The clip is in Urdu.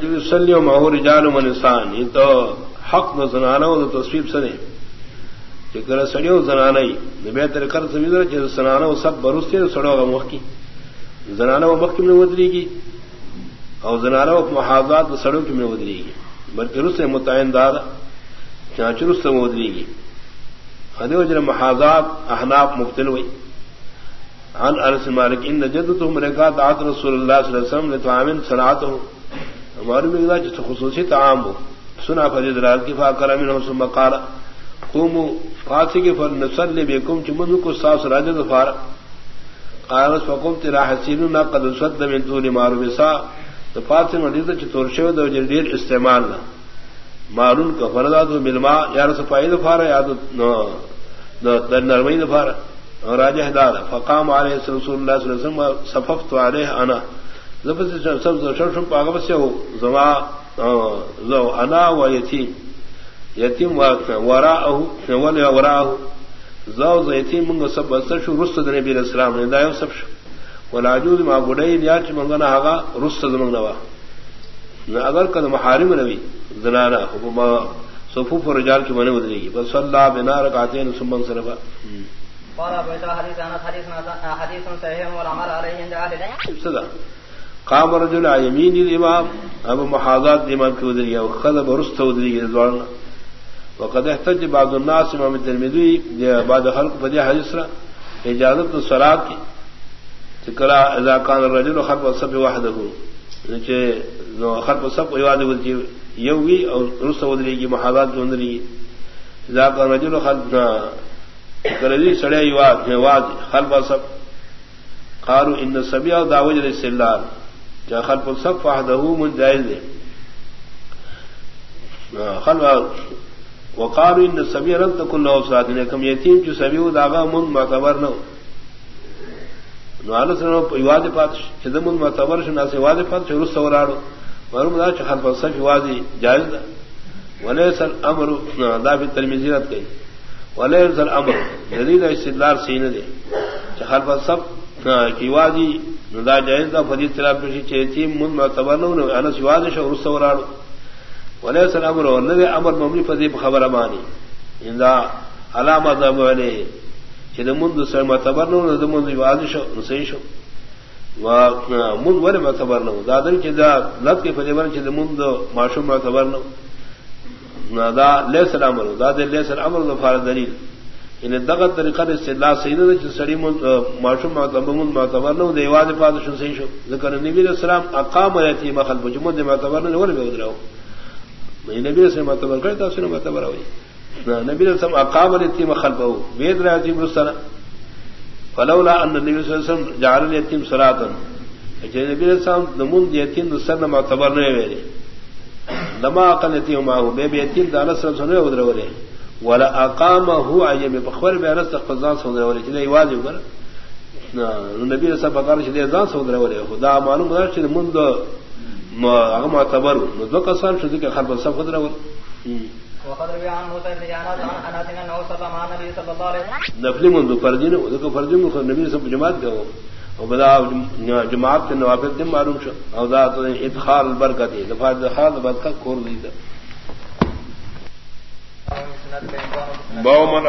سلیو ماہور رجال و انسان یہ تو حق نہ زنانا ہو تو تصویر سنے. کہ گر سڑیو زنانا ہی بہتر کر سمجھ کہ سنانا سب بروستے سڑو گا مخ کی زنانا و مخ کی میں ودری گی اور زنانا و محاذات سڑوں کی میں ودری گی بلکہ رس سے متعین دار چانچ رس سے ودری گی ہدے وجر محاذات احناف مبتل ہوئی. عن انس مالک، ان جدتهم رکعت عط رسول اللہ صلی اللہ علیہ وسلم لتعامل صلاتهم ہمارے میں دا جس خصوصی تعام ہو۔ سنا فرید رات کی فاکر من ثم قال، قوموا فاسق فلنصلي بكم چمن کو ساس راج ظفار قال، فقمت الى حسين قد صد من طول معروف سا۔ تو فاطمہ مدیدہ چ شو دو جدیر استعمال نہ۔ مارون کا فرضات بالماء یا رس فائد فار یا در نرمی دفار راجہ دار فقام علیہ رسول اللہ صلی اللہ علیہ وسلم، صففت علیہ انا۔ پاگ سے ہو زما زو انا و یتیم. یتیم ورا ورا زو ز یتیم منگ سب بستر شو رست نبی علیہ السلام نے دایو سب شو. ولاجود ما گڑئی دیا چ منگنا ہاگا رست زمنگ نوا اگر کد محارم روی زنانا حکما صفوف رجال کی من ودری گی. بس اللہ بنا رکعتین ثم انصرف قال ابو حديث انا حديث حديث صحيح والعمل عليه عند اهل قام رجل يمين الامام ابو محاذات الامام کی ودری او خلب رست ودری دوارنا وقد احتج بعض الناس امام الترمذي بعد خلق بدی حدیث را اجازت الصلاه کی ذکرا اذا كان الرجل خلف الصف وحده. کہ خلف الصف یواد ودی یوی او رست ودری کی محاذات کی ودری اذا كان الرجل خلف کردی سڑے یواد یواد خلف الصف. قالوا ان السبيع داوج للسلال. جا خلف الصف وحده من جائز دے. خلف وقالوا ان السبيع لم تكن له صلاه لكم يتيم جو سبيع داغا من معتبر نو نو نوال سنو یواد پات چدم من معتبر شنا سے واد پات چرس سوراڑو مرم دا چ خلف الصف وادی جائز دا. وليس الامر دا في ترمذی رات گئی وليس الامر جدید استدلال سین دے. چ خلف الصف کی وادی ندا جائز دا فدی تلاب پشی چیتی من معتبر نو نو انس وادش اور سوراڑ ولیس الامر ولذ امر مبنی فدی خبر امانی ان اندا علامہ ذم علیہ چد من دو سر معتبر نو ندا من سواد وادش نسیش و من ور معتبر نو دا دل چدا لت کے فدی ور چد من دو معشوم معتبر نو ندا لیس الامر، دا دل لیس الامر دو فار دلیل. یعنی ان دغت طریقہ استدلال سید چ سڑی معشوم معتبر معتبر نو دی واجب پاد شو سی شو. ذکر نبی علیہ السلام اقام یتی مخل بجمع دی معتبر نو ور به ودراو یعنی نبی علیہ السلام معتبر کرتا اس نے معتبر ہوئی نبی علیہ السلام اقام یتی مخل بو وید راتی برسنا فلولا ان النبي صلی اللہ علیہ وسلم جعل الیتیم صلاۃ کہ نبی علیہ السلام نمون یتیم سن معتبر نہ ویلے لما قال یتیم ما هو بے یتیم دانہ سن ودراو ولا اقام هو ايام بخبر به رس خزان سو درول چې دی واجب ګر نو نبی رسول بقره چې دی ځان سو درول خدا معلوم ده چې مند ما هغه معتبر نو کسان شو دي خلف صف درول وقد روي عن موسى بن جانات عن انس مع النبي صلى الله عليه وسلم. نفل من فرضين وذكر فرض من النبي صلى الله عليه وسلم جماعت گو وبدا جماعت کے دم معلوم شو. او ذات ادخال البرکت دفاع ادخال برکت کور دی. باؤ من